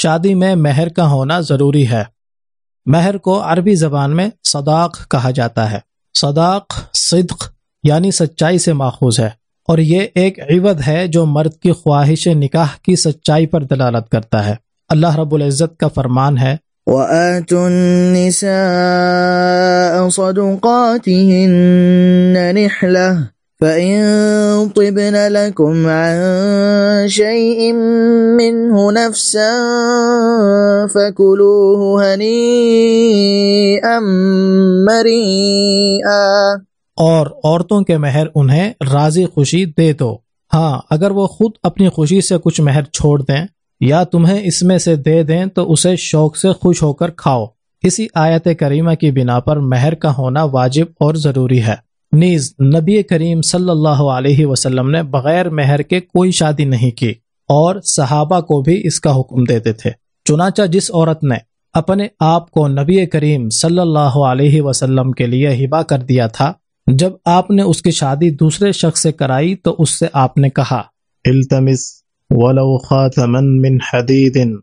شادی میں مہر کا ہونا ضروری ہے۔ مہر کو عربی زبان میں صداق کہا جاتا ہے۔ صداق صدق یعنی سچائی سے ماخوذ ہے۔ اور یہ ایک عوض ہے جو مرد کی خواہش نکاح کی سچائی پر دلالت کرتا ہے۔ اللہ رب العزت کا فرمان ہے۔ وَآتُوا النِّسَاءَ صَدُقَاتِهِنَّ نِحْلَةً۔ فَإِن طِبْنَ لَكُمْ عَن شَيْءٍ مِّنْهُ نَفْسًا فَكُلُوهُ هَنِيئًا مَّرِيئًا اور عورتوں کے مہر انہیں راضی خوشی دے دو۔ ہاں اگر وہ خود اپنی خوشی سے کچھ مہر چھوڑ دیں یا تمہیں اس میں سے دے دیں تو اسے شوق سے خوش ہو کر کھاؤ۔ اسی آیت کریمہ کی بنا پر مہر کا ہونا واجب اور ضروری ہے۔ نیز نبی کریم صلی اللہ علیہ وسلم نے بغیر مہر کے کوئی شادی نہیں کی اور صحابہ کو بھی اس کا حکم دیتے تھے۔ چنانچہ جس عورت نے اپنے آپ کو نبی کریم صلی اللہ علیہ وسلم کے لیے ہبا کر دیا تھا جب آپ نے اس کی شادی دوسرے شخص سے کرائی تو اس سے آپ نے کہا التمس ولو خاتما من حدید۔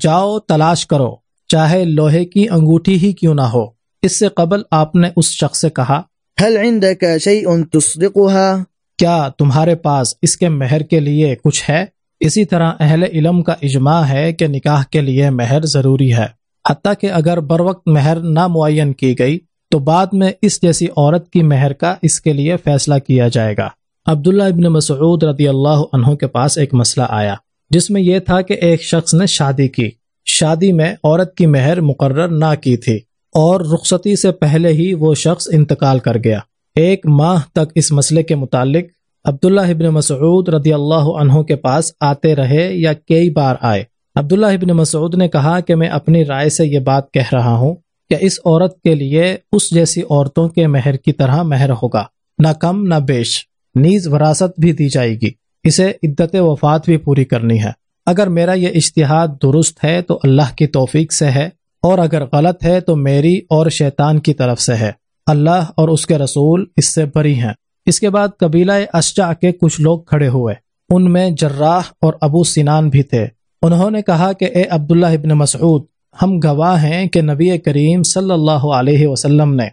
جاؤ تلاش کرو چاہے لوہے کی انگوٹھی ہی کیوں نہ ہو۔ اس سے قبل آپ نے اس شخص سے کہا هل عندك شيء تصدقها؟ کیا تمہارے پاس اس کے مہر کے لیے کچھ ہے؟ اسی طرح اہل علم کا اجماع ہے کہ نکاح کے لیے مہر ضروری ہے۔ حتیٰ کہ اگر بر وقت مہر نہ معین کی گئی، تو بعد میں اس جیسی عورت کی مہر کا اس کے لیے فیصلہ کیا جائے گا۔ عبداللہ ابن مسعود رضی اللہ عنہ کے پاس ایک مسئلہ آیا، جس میں یہ تھا کہ ایک شخص نے شادی کی۔ شادی میں عورت کی مہر مقرر نہ کی تھی۔ اور رخصتی سے پہلے ہی وہ شخص انتقال کر گیا۔ ایک ماہ تک اس مسئلے کے متعلق عبداللہ ابن مسعود رضی اللہ عنہ کے پاس آتے رہے یا کئی بار آئے۔ عبداللہ ابن مسعود نے کہا کہ میں اپنی رائے سے یہ بات کہہ رہا ہوں کہ اس عورت کے لیے اس جیسی عورتوں کے مہر کی طرح مہر ہوگا۔ نہ کم، نہ بیش۔ نیز وراثت بھی دی جائے گی۔ اسے عدت وفات بھی پوری کرنی ہے۔ اگر میرا یہ اشتہاد درست ہے تو اللہ کی توفیق سے ہے۔ اور اگر غلط ہے تو میری اور شیطان کی طرف سے ہے۔ اللہ اور اس کے رسول اس سے بری ہیں۔ اس کے بعد قبیلہ اشجع کے کچھ لوگ کھڑے ہوئے۔ ان میں جراح اور ابو سنان بھی تھے۔ انہوں نے کہا کہ اے عبداللہ ابن مسعود، ہم گواہ ہیں کہ نبی کریم صلی اللہ علیہ وسلم نے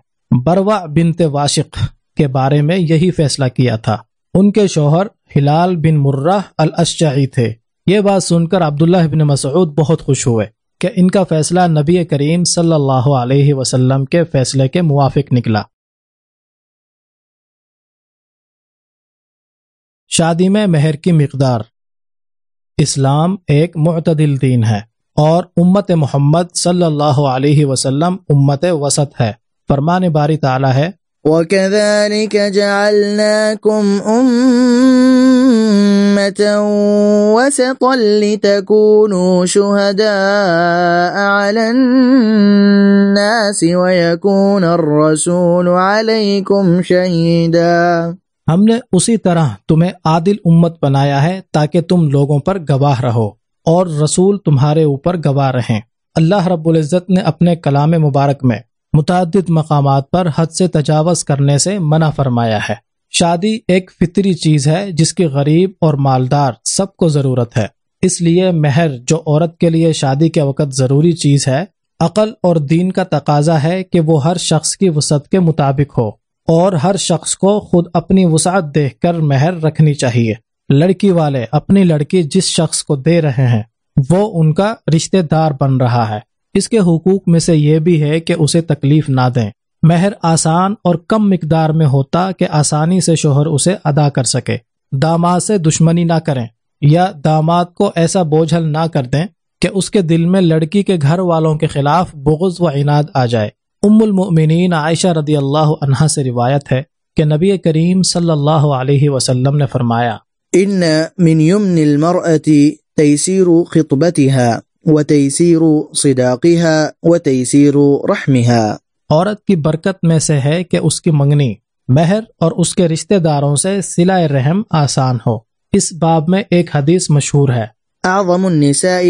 بروا بنت واشق کے بارے میں یہی فیصلہ کیا تھا۔ ان کے شوہر ہلال بن مرہ الاشعی تھے۔ یہ بات سن کر عبداللہ ابن مسعود بہت خوش ہوئے۔ کہ ان کا فیصلہ نبی کریم صلی اللہ علیہ وسلم کے فیصلے کے موافق نکلا۔ شادی میں مہر کی مقدار۔ اسلام ایک معتدل دین ہے اور امت محمد صلی اللہ علیہ وسلم امت وسط ہے۔ فرمان باری تعالی ہے۔ وَكَذَلِكَ جَعَلْنَاكُمْ أُمَّةً وَسَطًا لِتَكُونُوا شُهَدَاءَ عَلَى النَّاسِ وَيَكُونَ الرَّسُولُ عَلَيْكُمْ ہم نے اسی طرح تمہیں عادل امت بنایا ہے تاکہ تم لوگوں پر گواہ رہو اور رسول تمہارے اوپر گواہ رہیں۔ اللہ رب العزت نے اپنے کلام مبارک میں متعدد مقامات پر حد سے تجاوز کرنے سے منع فرمایا ہے۔ شادی ایک فطری چیز ہے جس کی غریب اور مالدار سب کو ضرورت ہے۔ اس لیے مہر جو عورت کے لیے شادی کے وقت ضروری چیز ہے، عقل اور دین کا تقاضا ہے کہ وہ ہر شخص کی وسعت کے مطابق ہو اور ہر شخص کو خود اپنی وسعت دیکھ کر مہر رکھنی چاہیے۔ لڑکی والے، اپنی لڑکی جس شخص کو دے رہے ہیں، وہ ان کا رشتہ دار بن رہا ہے۔ اس کے حقوق میں سے یہ بھی ہے کہ اسے تکلیف نہ دیں۔ مہر آسان اور کم مقدار میں ہوتا کہ آسانی سے شوہر اسے ادا کر سکے۔ داماد سے دشمنی نہ کریں یا داماد کو ایسا بوجھل نہ کر دیں کہ اس کے دل میں لڑکی کے گھر والوں کے خلاف بغض و عناد آ جائے۔ ام المؤمنین عائشہ رضی اللہ عنہا سے روایت ہے کہ نبی کریم صلی اللہ علیہ وسلم نے فرمایا، ان من يمن المرأة تيسير خطبتها وتيسير صداقها وتيسير رحمها۔ عورت کی برکت میں سے ہے کہ اس کی منگنی مہر اور اس کے رشتہ داروں سے سلا رحم آسان ہو۔ اس باب میں ایک حدیث مشہور ہے۔ اعظم النساء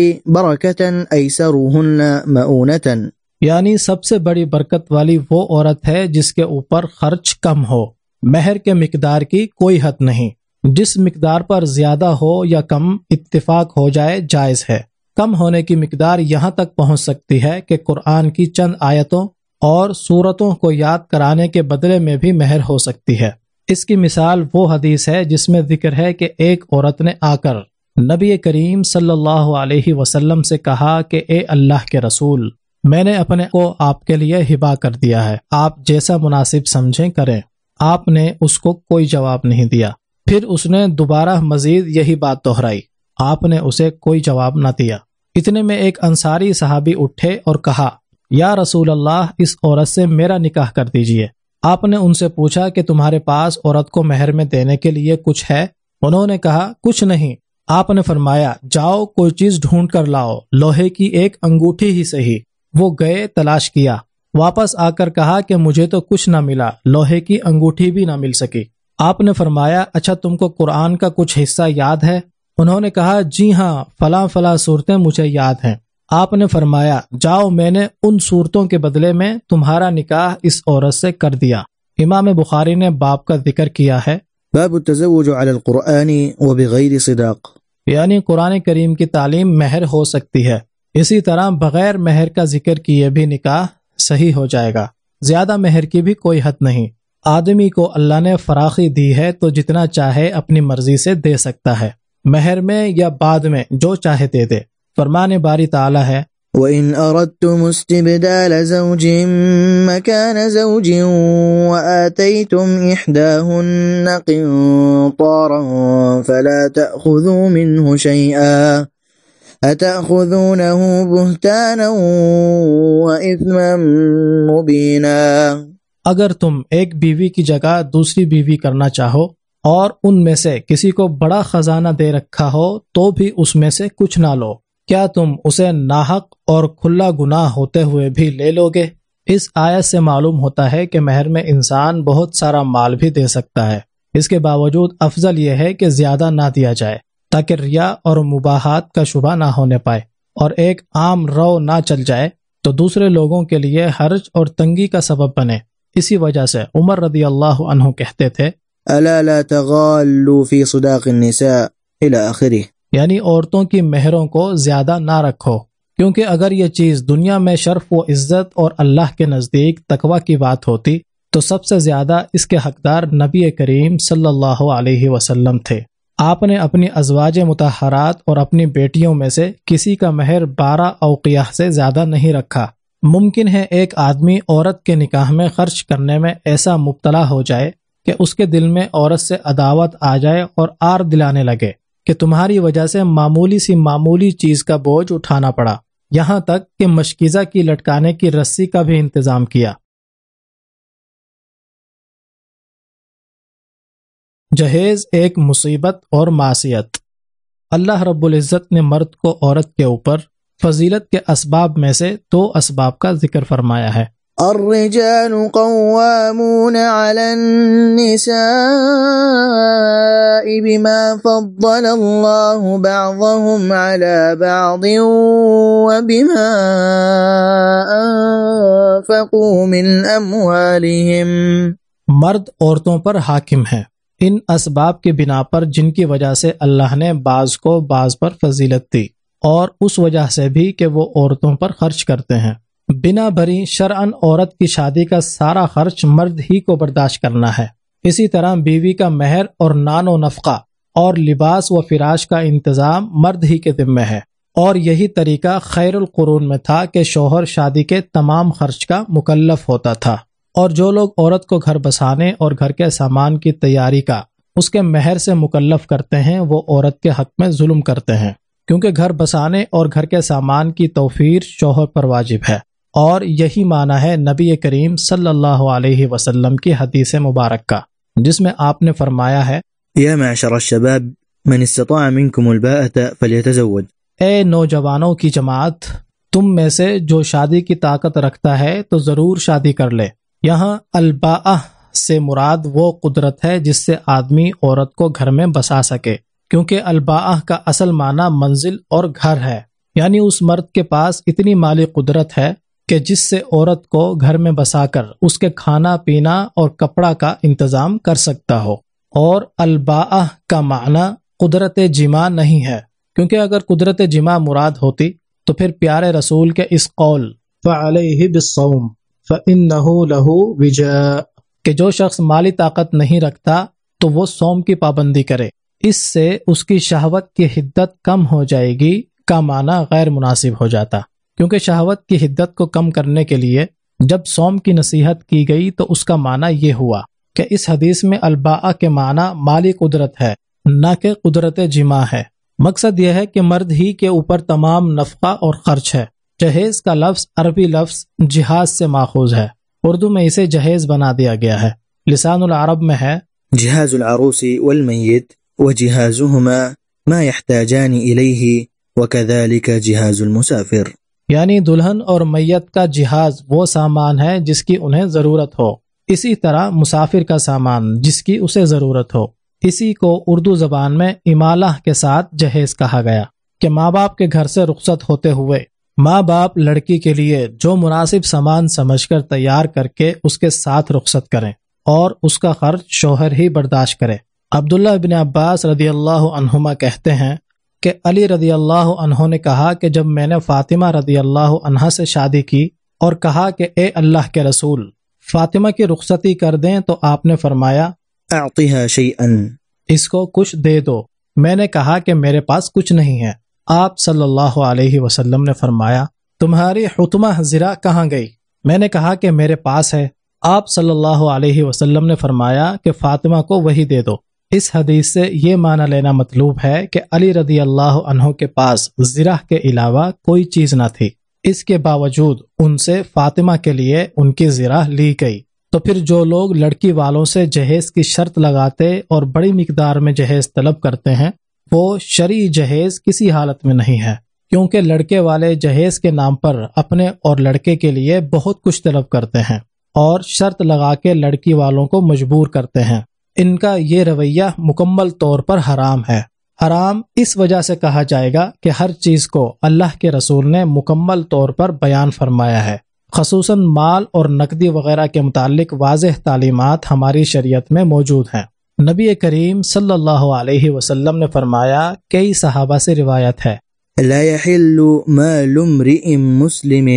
یعنی سب سے بڑی برکت والی وہ عورت ہے جس کے اوپر خرچ کم ہو۔ مہر کے مقدار کی کوئی حد نہیں۔ جس مقدار پر زیادہ ہو یا کم اتفاق ہو جائے جائز ہے۔ کم ہونے کی مقدار یہاں تک پہنچ سکتی ہے کہ قرآن کی چند آیتوں اور صورتوں کو یاد کرانے کے بدلے میں بھی مہر ہو سکتی ہے۔ اس کی مثال وہ حدیث ہے جس میں ذکر ہے کہ ایک عورت نے آ کر نبی کریم صلی اللہ علیہ وسلم سے کہا کہ اے اللہ کے رسول، میں نے اپنے کو آپ کے لیے ہبا کر دیا ہے۔ آپ جیسا مناسب سمجھیں کریں۔ آپ نے اس کو کوئی جواب نہیں دیا۔ پھر اس نے دوبارہ مزید یہی بات دہرائی۔ آپ نے اسے کوئی جواب نہ دیا۔ اتنے میں ایک انصاری صحابی اٹھے اور کہا یا رسول اللہ، اس عورت سے میرا نکاح کر دیجیے۔ آپ نے ان سے پوچھا کہ تمہارے پاس عورت کو مہر میں دینے کے لیے کچھ ہے؟ انہوں نے کہا، کچھ نہیں۔ آپ نے فرمایا، جاؤ، کوئی چیز ڈھونڈ کر لاؤ۔ لوہے کی ایک انگوٹھی ہی صحیح۔ وہ گئے، تلاش کیا۔ واپس آ کر کہا کہ مجھے تو کچھ نہ ملا، لوہے کی انگوٹھی بھی نہ مل سکی۔ آپ نے فرمایا اچھا تم کو قرآن کا کچھ حصہ یاد ہے؟ انہوں نے کہا جی ہاں فلاں فلاں صورتیں مجھے یاد ہیں۔ آپ نے فرمایا جاؤ میں نے ان صورتوں کے بدلے میں تمہارا نکاح اس عورت سے کر دیا۔ امام بخاری نے باپ کا ذکر کیا ہے۔ باب التزوج على القرآن وبغير صداق۔ یعنی قرآن کریم کی تعلیم مہر ہو سکتی ہے۔ اسی طرح بغیر مہر کا ذکر کیے بھی نکاح صحیح ہو جائے گا۔ زیادہ مہر کی بھی کوئی حد نہیں۔ آدمی کو اللہ نے فراخی دی ہے تو جتنا چاہے اپنی مرضی سے دے سکتا ہے۔ مہر میں یا بعد میں جو چاہے دے دے۔ فرمان باری تعالی ہے۔ وَإِنْ أَرَدْتُمُ اسْتِبْدَالَ زَوْجٍ مَكَانَ زَوْجٍ وَآتَيْتُمْ إِحْدَاهُنَّ قِنطَارًا فَلَا تَأْخُذُوا مِنْهُ شَيْئًا أَتَأْخُذُونَهُ بُهْتَانًا وَإِثْمًا مُبِينًا اگر تم ایک بیوی کی جگہ دوسری بیوی کرنا چاہو اور ان میں سے کسی کو بڑا خزانہ دے رکھا ہو تو بھی اس میں سے کچھ نہ لو۔ کیا تم اسے ناحق اور کھلا گناہ ہوتے ہوئے بھی لے لو گے؟ اس آیت سے معلوم ہوتا ہے کہ مہر میں انسان بہت سارا مال بھی دے سکتا ہے۔ اس کے باوجود افضل یہ ہے کہ زیادہ نہ دیا جائے، تاکہ ریا اور مباحات کا شبہ نہ ہونے پائے اور ایک عام رو نہ چل جائے تو دوسرے لوگوں کے لیے حرج اور تنگی کا سبب بنے۔ اسی وجہ سے عمر رضی اللہ عنہ کہتے تھے ألا لا تغالوا في صداق النساء إلى آخره۔ یعنی عورتوں کی مہروں کو زیادہ نہ رکھو، کیونکہ اگر یہ چیز دنیا میں شرف و عزت اور اللہ کے نزدیک تقوی کی بات ہوتی، تو سب سے زیادہ اس کے حقدار نبی کریم صلی اللہ علیہ وسلم تھے۔ آپ نے اپنی ازواج متحرات اور اپنی بیٹیوں میں سے کسی کا مہر بارہ اوقیہ سے زیادہ نہیں رکھا۔ ممکن ہے ایک آدمی عورت کے نکاح میں خرچ کرنے میں ایسا مبتلا ہو جائے کہ اس کے دل میں عورت سے عداوت آ جائے اور آر دلانے لگے۔ کہ تمہاری وجہ سے معمولی سی معمولی چیز کا بوجھ اٹھانا پڑا۔ یہاں تک کہ مشکیزہ کی لٹکانے کی رسی کا بھی انتظام کیا۔ جہیز ایک مصیبت اور معصیت۔ اللہ رب العزت نے مرد کو عورت کے اوپر فضیلت کے اسباب میں سے دو اسباب کا ذکر فرمایا ہے۔ الرجال قوامون على النساء۔ بما فضل الله بعضهم على بعض وبما أنفقوا من أموالهم. مرد عورتوں پر حاکم ہیں۔ ان اسباب کی بنا پر جن کی وجہ سے اللہ نے بعض کو بعض پر فضیلت دی، اور اس وجہ سے بھی کہ وہ عورتوں پر خرچ کرتے ہیں۔ بنا بھری شرعن عورت کی شادی کا سارا خرچ مرد ہی کو برداشت کرنا ہے۔ اسی طرح بیوی کا مہر اور نان و نفقہ اور لباس و فراش کا انتظام مرد ہی کے ذمے ہے۔ اور یہی طریقہ خیر القرون میں تھا کہ شوہر شادی کے تمام خرچ کا مکلف ہوتا تھا۔ اور جو لوگ عورت کو گھر بسانے اور گھر کے سامان کی تیاری کا اس کے مہر سے مکلف کرتے ہیں، وہ عورت کے حق میں ظلم کرتے ہیں۔ کیونکہ گھر بسانے اور گھر کے سامان کی توفیر شوہر پر واجب ہے۔ اور یہی معنی ہے نبی کریم صلی اللہ علیہ وسلم کی حدیث مبارک کا۔ جس میں آپ نے فرمایا ہے يا معشر الشباب من استطاع منكم الباءة فليتزوج. اے نوجوانوں کی جماعت تم میں سے جو شادی کی طاقت رکھتا ہے تو ضرور شادی کر لے۔ یہاں الباء سے مراد وہ قدرت ہے جس سے آدمی عورت کو گھر میں بسا سکے کیونکہ الباء کا اصل معنی منزل اور گھر ہے۔ یعنی اس مرد کے پاس اتنی مالی قدرت ہے کہ جس سے عورت کو گھر میں بسا کر اس کے کھانا پینا اور کپڑا کا انتظام کر سکتا ہو۔ اور الباء کا معنی قدرت جمع نہیں ہے۔ کیونکہ اگر قدرت جمع مراد ہوتی تو پھر پیارے رسول کے اس قول فعلیہ بالصوم فإنه له وجاء۔ کہ جو شخص مالی طاقت نہیں رکھتا تو وہ سوم کی پابندی کرے۔ اس سے اس کی شہوت کی حدت کم ہو جائے گی، کا معنی غیر مناسب ہو جاتا۔ کیونکہ شہوت کی حدت کو کم کرنے کے لیے جب سوم کی نصیحت کی گئی تو اس کا معنی یہ ہوا کہ اس حدیث میں الباء کے معنی مالی قدرت ہے، نہ کہ قدرت جمع ہے۔ مقصد یہ ہے کہ مرد ہی کے اوپر تمام نفقہ اور خرچ ہے۔ جہیز کا لفظ عربی لفظ جہاز سے ماخوذ ہے۔ اردو میں اسے جہیز بنا دیا گیا ہے۔ لسان العرب میں ہے جهاز العروس والميت وجهازهما ما يحتاجان إليه وكذلك جهاز المسافر۔ یعنی دلہن اور میت کا جہاز وہ سامان ہے جس کی انہیں ضرورت ہو۔ اسی طرح مسافر کا سامان جس کی اسے ضرورت ہو۔ اسی کو اردو زبان میں امالہ کے ساتھ جہیز کہا گیا کہ ماں باپ کے گھر سے رخصت ہوتے ہوئے ماں باپ لڑکی کے لیے جو مناسب سامان سمجھ کر تیار کر کے اس کے ساتھ رخصت کریں اور اس کا خرچ شوہر ہی برداشت کرے۔ عبداللہ ابن عباس رضی اللہ عنہما کہتے ہیں کہ علی رضی اللہ عنہ نے کہا کہ جب میں نے فاطمہ رضی اللہ عنہ سے شادی کی اور کہا کہ اے اللہ کے رسول فاطمہ کی رخصتی کر دیں تو آپ نے فرمایا اس کو کچھ دے دو۔ میں نے کہا کہ میرے پاس کچھ نہیں ہے۔ آپ صلی اللہ علیہ وسلم نے فرمایا تمہاری حتمہ زرا کہاں گئی؟ میں نے کہا کہ میرے پاس ہے۔ آپ صلی اللہ علیہ وسلم نے فرمایا کہ فاطمہ کو وہی دے دو۔ اس حدیث سے یہ معنی لینا مطلوب ہے کہ علی رضی اللہ عنہ کے پاس زرہ کے علاوہ کوئی چیز نہ تھی۔ اس کے باوجود ان سے فاطمہ کے لیے ان کی زرہ لی گئی۔ تو پھر جو لوگ لڑکی والوں سے جہیز کی شرط لگاتے اور بڑی مقدار میں جہیز طلب کرتے ہیں، وہ شرعی جہیز کسی حالت میں نہیں ہے۔ کیونکہ لڑکے والے جہیز کے نام پر اپنے اور لڑکے کے لیے بہت کچھ طلب کرتے ہیں اور شرط لگا کے لڑکی والوں کو مجبور کرتے ہیں۔ ان کا یہ رویہ مکمل طور پر حرام ہے۔ حرام اس وجہ سے کہا جائے گا کہ ہر چیز کو اللہ کے رسول نے مکمل طور پر بیان فرمایا ہے۔ خصوصاً مال اور نقدی وغیرہ کے متعلق واضح تعلیمات ہماری شریعت میں موجود ہیں۔ نبی کریم صلی اللہ علیہ وسلم نے فرمایا، کئی صحابہ سے روایت ہے۔ لا يحل مال امرئ مسلم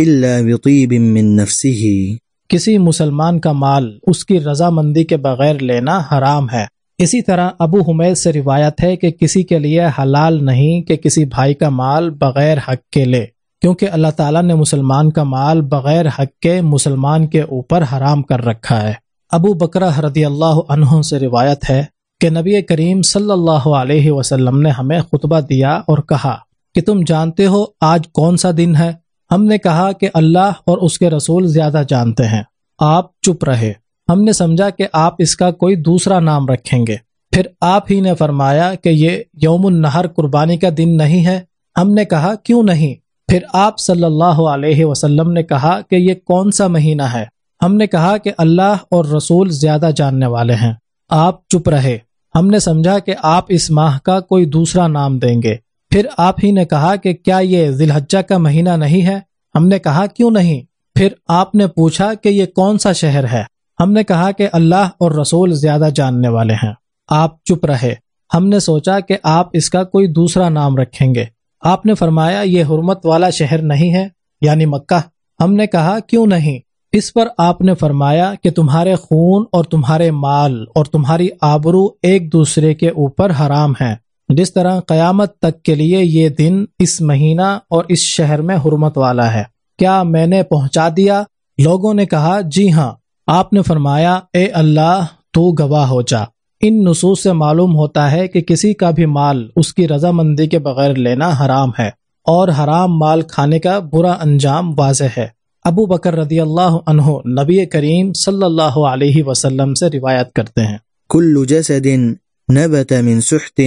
إلا بطيب من نفسه۔ کسی مسلمان کا مال اس کی رضامندی کے بغیر لینا حرام ہے۔ اسی طرح ابو حمید سے روایت ہے کہ کسی کے لیے حلال نہیں کہ کسی بھائی کا مال بغیر حق کے لے، کیونکہ اللہ تعالیٰ نے مسلمان کا مال بغیر حق کے مسلمان کے اوپر حرام کر رکھا ہے۔ ابو بکرہ رضی اللہ عنہ سے روایت ہے کہ نبی کریم صلی اللہ علیہ وسلم نے ہمیں خطبہ دیا اور کہا کہ تم جانتے ہو آج کون سا دن ہے؟ ہم نے کہا کہ اللہ اور اس کے رسول زیادہ جانتے ہیں۔ آپ چپ رہے۔ ہم نے سمجھا کہ آپ اس کا کوئی دوسرا نام رکھیں گے۔ پھر آپ ہی نے فرمایا کہ یہ یوم النہر قربانی کا دن نہیں ہے۔ ہم نے کہا، کیوں نہیں؟ پھر آپ صلی اللہ علیہ وسلم نے کہا کہ یہ کون سا مہینہ ہے؟ ہم نے کہا کہ اللہ اور رسول زیادہ جاننے والے ہیں۔ آپ چپ رہے۔ ہم نے سمجھا کہ آپ اس ماہ کا کوئی دوسرا نام دیں گے۔ پھر آپ ہی نے کہا کہ کیا یہ ذی الحجہ کا مہینہ نہیں ہے؟ ہم نے کہا، کیوں نہیں؟ پھر آپ نے پوچھا کہ یہ کون سا شہر ہے؟ ہم نے کہا کہ اللہ اور رسول زیادہ جاننے والے ہیں۔ آپ چپ رہے۔ ہم نے سوچا کہ آپ اس کا کوئی دوسرا نام رکھیں گے۔ آپ نے فرمایا، یہ حرمت والا شہر نہیں ہے یعنی مکہ۔ ہم نے کہا، کیوں نہیں؟ اس پر آپ نے فرمایا کہ تمہارے خون اور تمہارے مال اور تمہاری آبرو ایک دوسرے کے اوپر حرام ہیں۔ جس طرح قیامت تک کے لیے یہ دن اس مہینہ اور اس شہر میں حرمت والا ہے۔ کیا میں نے پہنچا دیا؟ لوگوں نے کہا جی ہاں۔ آپ نے فرمایا، اے اللہ، تو گواہ ہو جا۔ ان نصوص سے معلوم ہوتا ہے کہ کسی کا بھی مال اس کی رضامندی کے بغیر لینا حرام ہے اور حرام مال کھانے کا برا انجام واضح ہے۔ ابو بکر رضی اللہ عنہ نبی کریم صلی اللہ علیہ وسلم سے روایت کرتے ہیں۔ كل جسد نبت من سحت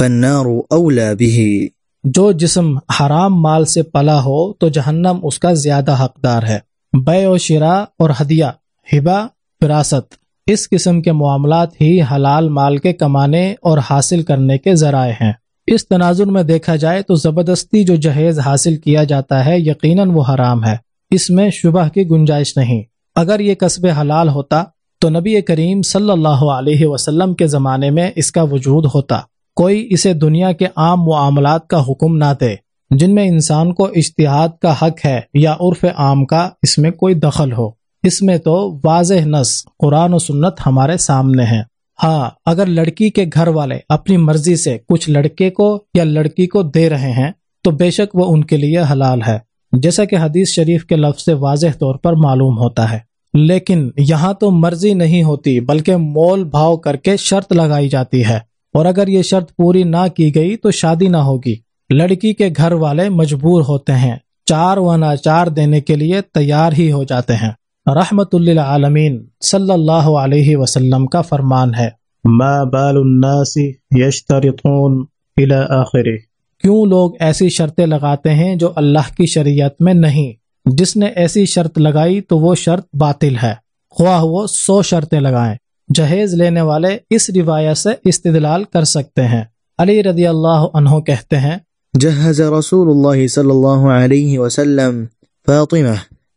فالنار أولى به جو جسم حرام مال سے پلا ہو تو جہنم اس کا زیادہ حقدار ہے۔ بے و شرا اور ہدیہ، ہبا وراثت اس قسم کے معاملات ہی حلال مال کے کمانے اور حاصل کرنے کے ذرائع ہیں۔ اس تناظر میں دیکھا جائے تو زبردستی جو جہیز حاصل کیا جاتا ہے، یقیناً وہ حرام ہے۔ اس میں شبہ کی گنجائش نہیں۔ اگر یہ قصب حلال ہوتا تو نبی کریم صلی اللہ علیہ وسلم کے زمانے میں اس کا وجود ہوتا۔ کوئی اسے دنیا کے عام معاملات کا حکم نہ دے، جن میں انسان کو اشتہاد کا حق ہے یا عرف عام کا اس میں کوئی دخل ہو۔ اس میں تو واضح نس قرآن و سنت ہمارے سامنے ہیں۔ ہاں اگر لڑکی کے گھر والے اپنی مرضی سے کچھ لڑکے کو یا لڑکی کو دے رہے ہیں، تو بے شک وہ ان کے لیے حلال ہے۔ جیسا کہ حدیث شریف کے لفظ سے واضح طور پر معلوم ہوتا ہے۔ لیکن یہاں تو مرضی نہیں ہوتی، بلکہ مول بھاؤ کر کے شرط لگائی جاتی ہے۔ اور اگر یہ شرط پوری نہ کی گئی تو شادی نہ ہوگی۔ لڑکی کے گھر والے مجبور ہوتے ہیں۔ چار و ناچار دینے کے لیے تیار ہی ہو جاتے ہیں۔ رحمت اللہ عالمین صلی اللہ علیہ وسلم کا فرمان ہے۔ ما بال الناس يشترطون الى آخره۔ کیوں لوگ ایسی شرطیں لگاتے ہیں جو اللہ کی شریعت میں نہیں؟ جس نے ایسی شرط لگائی تو وہ شرط باطل ہے۔ خواہ وہ سو شرطیں لگائیں۔ جہیز لینے والے اس روایت سے استدلال کر سکتے ہیں۔ علی رضی اللہ عنہ کہتے ہیں جهز رسول الله صلى الله عليه وسلم فاطمة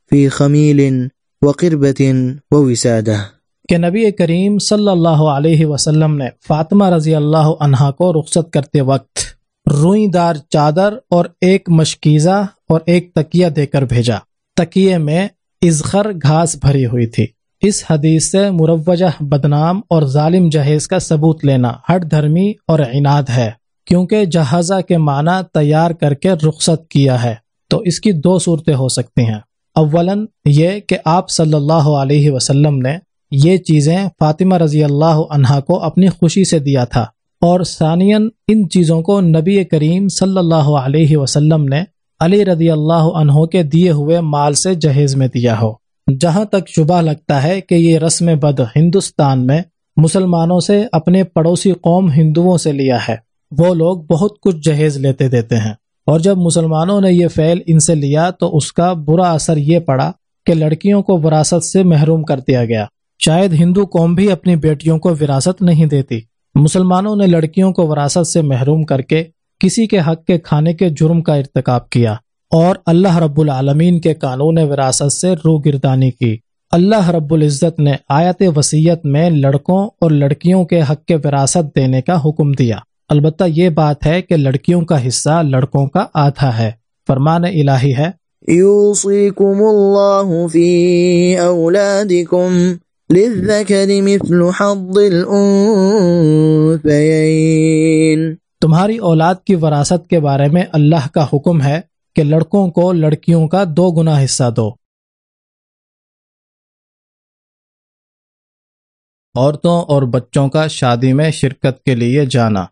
في خميل وقربة ووسادة کہ نبی کریم صلی اللہ علیہ وسلم نے فاطمہ رضی اللہ عنہا کو رخصت کرتے وقت روئی دار چادر اور ایک مشکیزہ اور ایک تکیہ دے کر بھیجا۔ تکیے میں ازخر گھاس بھری ہوئی تھی۔ اس حدیث سے مروجہ، بدنام اور ظالم جہیز کا ثبوت لینا ہٹ دھرمی اور عناد ہے، کیونکہ جہازہ کے معنی تیار کر کے رخصت کیا ہے۔ تو اس کی دو صورتیں ہو سکتی ہیں۔ اولن یہ کہ آپ صلی اللہ علیہ وسلم نے یہ چیزیں فاطمہ رضی اللہ عنہا کو اپنی خوشی سے دیا تھا۔ اور ثانین ان چیزوں کو نبی کریم صلی اللہ علیہ وسلم نے علی رضی اللہ عنہ کے دیے ہوئے مال سے جہیز میں دیا ہو۔ جہاں تک شبہ لگتا ہے کہ یہ رسم بد ہندوستان میں مسلمانوں سے اپنے پڑوسی قوم ہندوؤں سے لیا ہے۔ وہ لوگ بہت کچھ جہیز لیتے دیتے ہیں۔ اور جب مسلمانوں نے یہ فعل ان سے لیا تو اس کا برا اثر یہ پڑا کہ لڑکیوں کو وراثت سے محروم کر دیا گیا۔ شاید ہندو قوم بھی اپنی بیٹیوں کو وراثت نہیں دیتی۔ مسلمانوں نے لڑکیوں کو وراثت سے محروم کر کے کسی کے حق کے کھانے کے جرم کا ارتکاب کیا۔ اور اللہ رب العالمین کے قانون وراثت سے رو گردانی کی۔ اللہ رب العزت نے آیت وسیعت میں لڑکوں اور لڑکیوں کے حق کے وراثت دینے کا حکم دیا۔ البتہ یہ بات ہے کہ لڑکیوں کا حصہ لڑکوں کا آدھا ہے۔ فرمان الہی ہے۔ يوصيكم الله في أولادكم للذكر مثل حظ الأنثيين تمہاری اولاد کی وراثت کے بارے میں اللہ کا حکم ہے۔ کہ لڑکوں کو لڑکیوں کا دو گنا حصہ دو۔ عورتوں اور بچوں کا شادی میں شرکت کے لیے جانا۔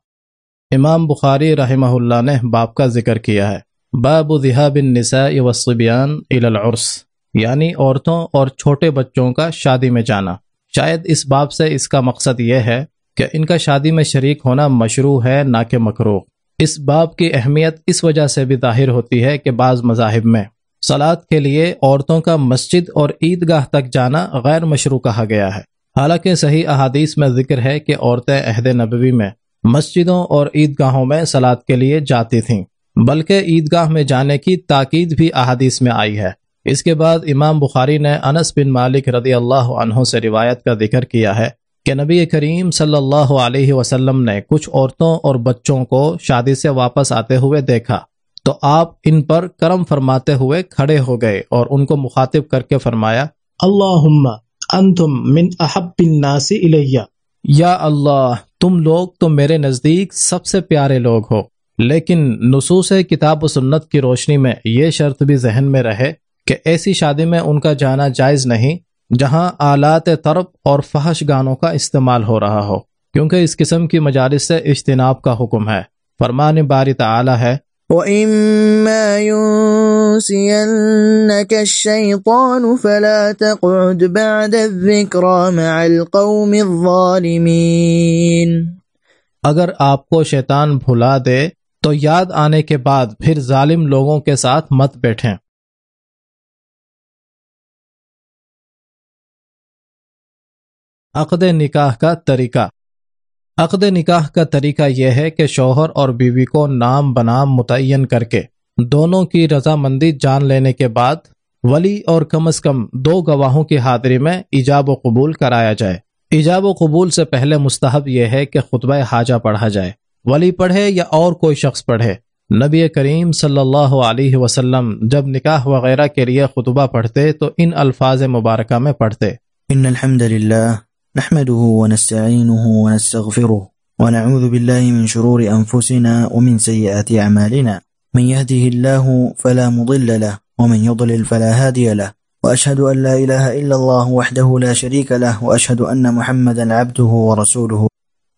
امام بخاری رحمہ اللہ نے باپ کا ذکر کیا ہے۔ باب ذہاب النساء والصبیان الى العرس یعنی عورتوں اور چھوٹے بچوں کا شادی میں جانا۔ شاید اس باب سے اس کا مقصد یہ ہے کہ ان کا شادی میں شریک ہونا مشروع ہے، نہ کہ مکروح اس باب کی اہمیت اس وجہ سے بھی ظاہر ہوتی ہے کہ بعض مذاہب میں سلاد کے لیے عورتوں کا مسجد اور عیدگاہ تک جانا غیر مشروع کہا گیا ہے۔ حالانکہ صحیح احادیث میں ذکر ہے کہ عورتیں عہد نبوی میں مسجدوں اور عیدگاہوں میں سلاد کے لیے جاتی تھیں، بلکہ عیدگاہ میں جانے کی تاکید بھی احادیث میں آئی ہے۔ اس کے بعد امام بخاری نے انس بن مالک رضی اللہ عنہ سے روایت کا ذکر کیا ہے۔ کہ نبی کریم صلی اللہ علیہ وسلم نے کچھ عورتوں اور بچوں کو شادی سے واپس آتے ہوئے دیکھا تو آپ ان پر کرم فرماتے ہوئے کھڑے ہو گئے اور ان کو مخاطب کر کے فرمایا اللہم انتم من احب الناس الیہ۔ یا اللہ تم لوگ تو میرے نزدیک سب سے پیارے لوگ ہو لیکن نصوص کتاب و سنت کی روشنی میں یہ شرط بھی ذہن میں رہے کہ ایسی شادی میں ان کا جانا جائز نہیں جہاں آلات طرف اور فحش گانوں کا استعمال ہو رہا ہو کیونکہ اس قسم کی مجالس سے اجتناب کا حکم ہے۔ فرمان باری تعالی ہے وَإِمَّا يُنسِيَنَّكَ الشَّيْطَانُ فَلَا تَقْعُدْ بَعْدَ الذِّكْرَى مَعَ الْقَوْمِ الظَّالِمِينَ۔ اگر آپ کو شیطان بھلا دے تو یاد آنے کے بعد پھر ظالم لوگوں کے ساتھ مت بیٹھیں۔ عقد نکاح کا طریقہ۔ عقد نکاح کا طریقہ یہ ہے کہ شوہر اور بیوی کو نام بنام متعین کر کے دونوں کی رضامندی جان لینے کے بعد ولی اور کم از کم دو گواہوں کی حاضری میں ایجاب و قبول کرایا جائے۔ ایجاب و قبول سے پہلے مستحب یہ ہے کہ خطبہ حاجہ پڑھا جائے۔ ولی پڑھے یا اور کوئی شخص پڑھے؟ نبی کریم صلی اللہ علیہ وسلم جب نکاح وغیرہ کے لیے خطبہ پڑھتے تو ان الفاظ مبارکہ میں پڑھتے۔ ان الحمد للہ نحمده ونستعینه ونستغفره ونعوذ بالله من شرور انفسنا ومن سيئات اعمالنا من يهده الله فلا مضل له، ومن يضلل فلا هادي له. واشهد ان لا اله الا الله وحده لا شريك له واشهد ان محمدا عبده ورسوله.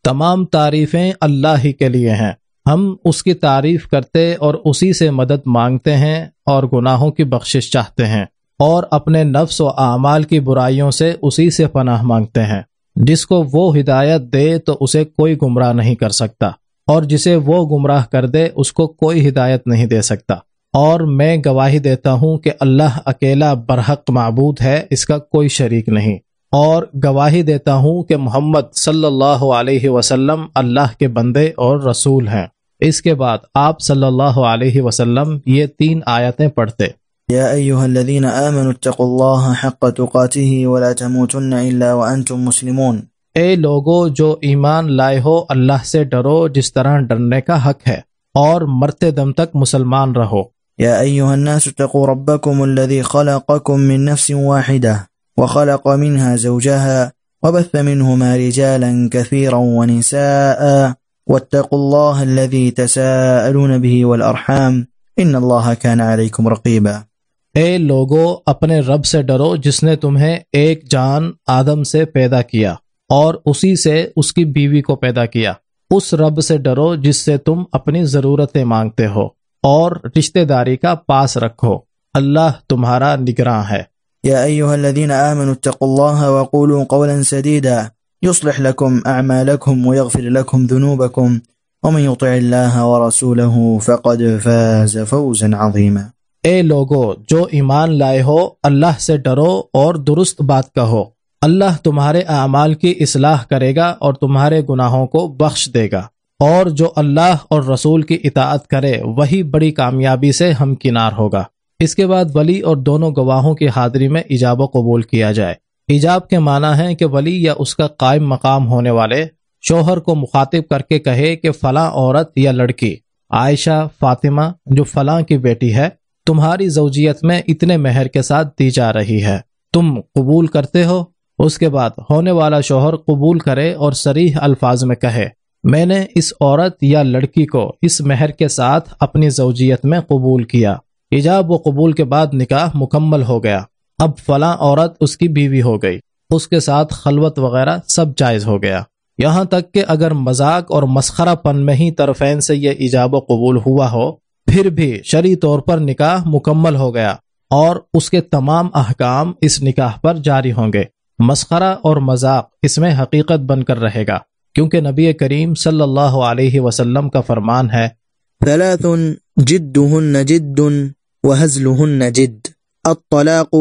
تمام تعریفیں اللہ ہی کے لیے ہیں۔ ہم اس کی تعریف کرتے اور اسی سے مدد مانگتے ہیں اور گناہوں کی بخشش چاہتے ہیں۔ اور اپنے نفس و اعمال کی برائیوں سے اسی سے پناہ مانگتے ہیں۔ جس کو وہ ہدایت دے تو اسے کوئی گمراہ نہیں کر سکتا، اور جسے وہ گمراہ کر دے اس کو کوئی ہدایت نہیں دے سکتا۔ اور میں گواہی دیتا ہوں کہ اللہ اکیلا برحق معبود ہے، اس کا کوئی شریک نہیں۔ اور گواہی دیتا ہوں کہ محمد صلی اللہ علیہ وسلم اللہ کے بندے اور رسول ہیں۔ اس کے بعد آپ صلی اللہ علیہ وسلم یہ تین آیتیں پڑھتے۔ يا أيها الذين آمنوا اتقوا الله حق تقاته ولا تموتن إلا وأنتم مسلمون. اے لوگو جو ایمان لائے ہو اللہ سے ڈرو جس طرح ڈرنے کا حق ہے اور مرتے دم تک مسلمان رہو۔ يا أيها الناس اتقوا ربكم الذي خلقكم من نفس واحدة وخلق منها زوجها وبث منهما رجالا كثيرا ونساء واتقوا الله الذي تساءلون به والأرحام إن الله كان عليكم رقيبا. اے لوگو، اپنے رب سے ڈرو جس نے تمہیں ایک جان آدم سے پیدا کیا اور اسی سے اس کی بیوی کو پیدا کیا۔ اس رب سے ڈرو جس سے تم اپنی ضرورتیں مانگتے ہو اور رشتہ داری کا پاس رکھو۔ اللہ تمہارا نگراں ہے۔ يا أيها الذين آمنوا، اتقوا الله وقولوا قولا سديدا يصلح لكم أعمالكم ويغفر لكم ذنوبكم ومن يطع الله ورسوله فقد فاز فوزا عظيما اے لوگو، جو ایمان لائے ہو، اللہ سے ڈرو اور درست بات کہو۔ اللہ تمہارے اعمال کی اصلاح کرے گا اور تمہارے گناہوں کو بخش دے گا۔ اور جو اللہ اور رسول کی اطاعت کرے، وہی بڑی کامیابی سے ہمکنار ہوگا۔ اس کے بعد ولی اور دونوں گواہوں کی حاضری میں ایجاب و قبول کیا جائے۔ ایجاب کے معنی ہے کہ ولی یا اس کا قائم مقام ہونے والے، شوہر کو مخاطب کر کے کہے کہ فلاں عورت یا لڑکی۔ عائشہ، فاطمہ، جو فلاں کی بیٹی ہے تمہاری زوجیت میں اتنے مہر کے ساتھ دی جا رہی ہے۔ تم قبول کرتے ہو؟ اس کے بعد ہونے والا شوہر قبول کرے اور سریح الفاظ میں کہے، میں نے اس عورت یا لڑکی کو اس مہر کے ساتھ اپنی زوجیت میں قبول کیا۔ ایجاب و قبول کے بعد نکاح مکمل ہو گیا۔ اب فلاں عورت اس کی بیوی ہو گئی۔ اس کے ساتھ خلوت وغیرہ سب جائز ہو گیا۔ یہاں تک کہ اگر مذاق اور مسخرہ پن میں ہی طرفین سے یہ ایجاب و قبول ہوا ہو پھر بھی شرعی طور پر نکاح مکمل ہو گیا اور اس کے تمام احکام اس نکاح پر جاری ہوں گے۔ مسخرہ اور مذاق اس میں حقیقت بن کر رہے گا کیونکہ نبی کریم صلی اللہ علیہ وسلم کا فرمان ہے ثلاث جدهن جد وهزلهن جد الطلاق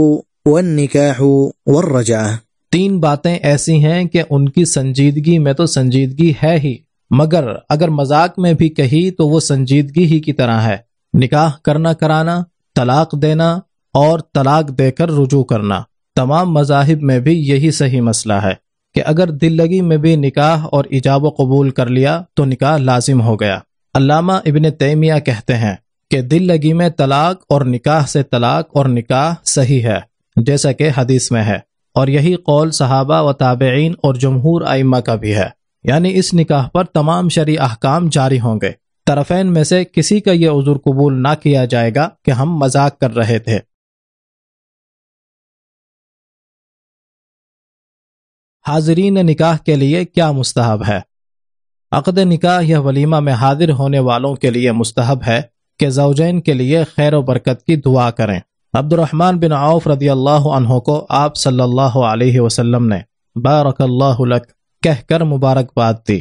والنكاح والرجعة تین باتیں ایسی ہیں کہ ان کی سنجیدگی میں تو سنجیدگی ہے ہی۔ مگر اگر مذاق میں بھی کہی تو وہ سنجیدگی ہی کی طرح ہے۔ نکاح کرنا کرانا، طلاق دینا اور طلاق دے کر رجوع کرنا۔ تمام مذاہب میں بھی یہی صحیح مسئلہ ہے کہ اگر دل لگی میں بھی نکاح اور ایجاب و قبول کر لیا تو نکاح لازم ہو گیا۔ علامہ ابن تیمیہ کہتے ہیں کہ دل لگی میں طلاق اور نکاح سے طلاق اور نکاح صحیح ہے، جیسا کہ حدیث میں ہے۔ اور یہی قول صحابہ و تابعین اور جمہور ائمہ کا بھی ہے۔ یعنی اس نکاح پر تمام شرع احکام جاری ہوں گے۔ طرفین میں سے کسی کا یہ عذر قبول نہ کیا جائے گا کہ ہم مذاق کر رہے تھے۔ حاضرین نکاح کے لیے کیا مستحب ہے؟ عقد نکاح یا ولیمہ میں حاضر ہونے والوں کے لیے مستحب ہے کہ زوجین کے لیے خیر و برکت کی دعا کریں۔ عبد الرحمن بن عوف رضی اللہ عنہ کو آپ صلی اللہ علیہ وسلم نے، بارک اللہ لک کہہ کر مبارکباد دی۔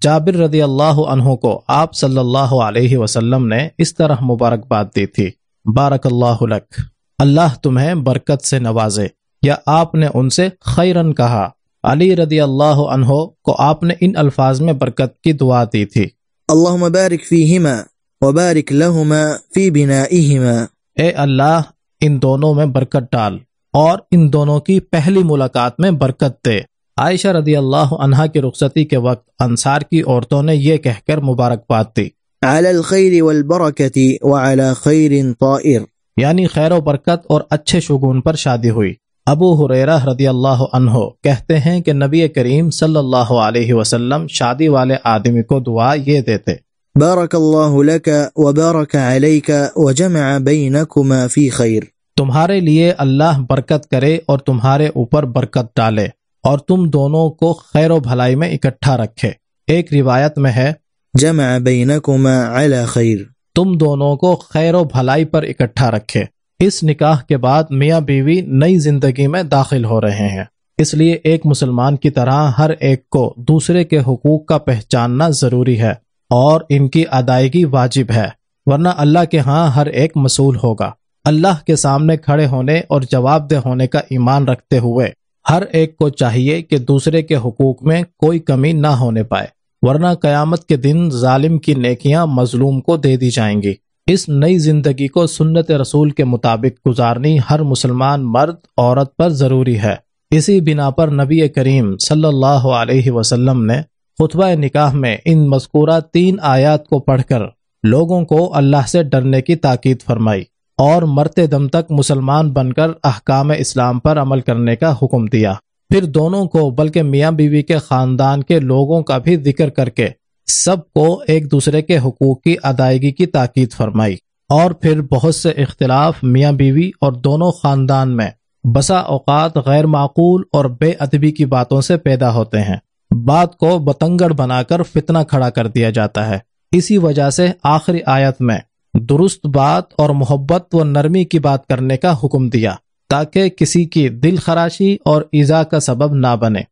جابر رضی اللہ عنہ کو آپ صلی اللہ علیہ وسلم نے اس طرح مبارکباد دی تھی۔ بارک اللہ لک۔ اللہ تمہیں برکت سے نوازے۔ یا آپ نے ان سے خیرن کہا۔ علی رضی اللہ عنہ کو آپ نے ان الفاظ میں برکت کی دعا دی تھی۔ اللهم بارك فيهما وبارك لهما في بنائهما اے اللہ ان دونوں میں برکت ڈال اور ان دونوں کی پہلی ملاقات میں برکت دے۔ عائشہ رضی اللہ عنہا کی رخصتی کے وقت انصار کی عورتوں نے یہ کہہ کر مبارکباد دی۔ على الخير والبركة وعلى خير طائر۔ یعنی خیر و برکت اور اچھے شگون پر شادی ہوئی۔ ابو حریرہ رضی اللہ عنہ کہتے ہیں کہ نبی کریم صلی اللہ علیہ وسلم شادی والے آدمی کو دعا یہ دیتے۔ بارك الله لك وبارك عليك وجمع بينكما في خير تمہارے لیے اللہ برکت کرے اور تمہارے اوپر برکت ڈالے۔ اور تم دونوں کو خیر و بھلائی میں اکٹھا رکھے۔ ایک روایت میں ہے جمع بينكما على خير تم دونوں کو خیر و بھلائی پر اکٹھا رکھے۔ اس نکاح کے بعد میاں بیوی نئی زندگی میں داخل ہو رہے ہیں۔ اس لیے ایک مسلمان کی طرح ہر ایک کو دوسرے کے حقوق کا پہچاننا ضروری ہے اور ان کی ادائیگی واجب ہے ورنہ اللہ کے ہاں ہر ایک مسئول ہوگا۔ اللہ کے سامنے کھڑے ہونے اور جواب دہ ہونے کا ایمان رکھتے ہوئے۔ ہر ایک کو چاہیے کہ دوسرے کے حقوق میں کوئی کمی نہ ہونے پائے، ورنہ قیامت کے دن ظالم کی نیکیاں مظلوم کو دے دی جائیں گی۔ اس نئی زندگی کو سنت رسول کے مطابق گزارنی ہر مسلمان مرد، عورت پر ضروری ہے۔ اسی بنا پر نبی کریم صلی اللہ علیہ وسلم نے خطبہ نکاح میں ان مذکورہ تین آیات کو پڑھ کر لوگوں کو اللہ سے ڈرنے کی تاکید فرمائی۔ اور مرتے دم تک مسلمان بن کر احکام اسلام پر عمل کرنے کا حکم دیا۔ پھر دونوں کو، بلکہ میاں بیوی کے خاندان کے لوگوں کا بھی ذکر کر کے سب کو ایک دوسرے کے حقوق کی ادائیگی کی تاکید فرمائی۔ اور پھر بہت سے اختلاف میاں بیوی اور دونوں خاندان میں بسا اوقات غیر معقول اور بے ادبی کی باتوں سے پیدا ہوتے ہیں۔ بات کو بتنگڑ بنا کر فتنہ کھڑا کر دیا جاتا ہے۔ اسی وجہ سے آخری آیت میں درست بات اور محبت و نرمی کی بات کرنے کا حکم دیا تاکہ کسی کی دل خراشی اور ایزا کا سبب نہ بنے۔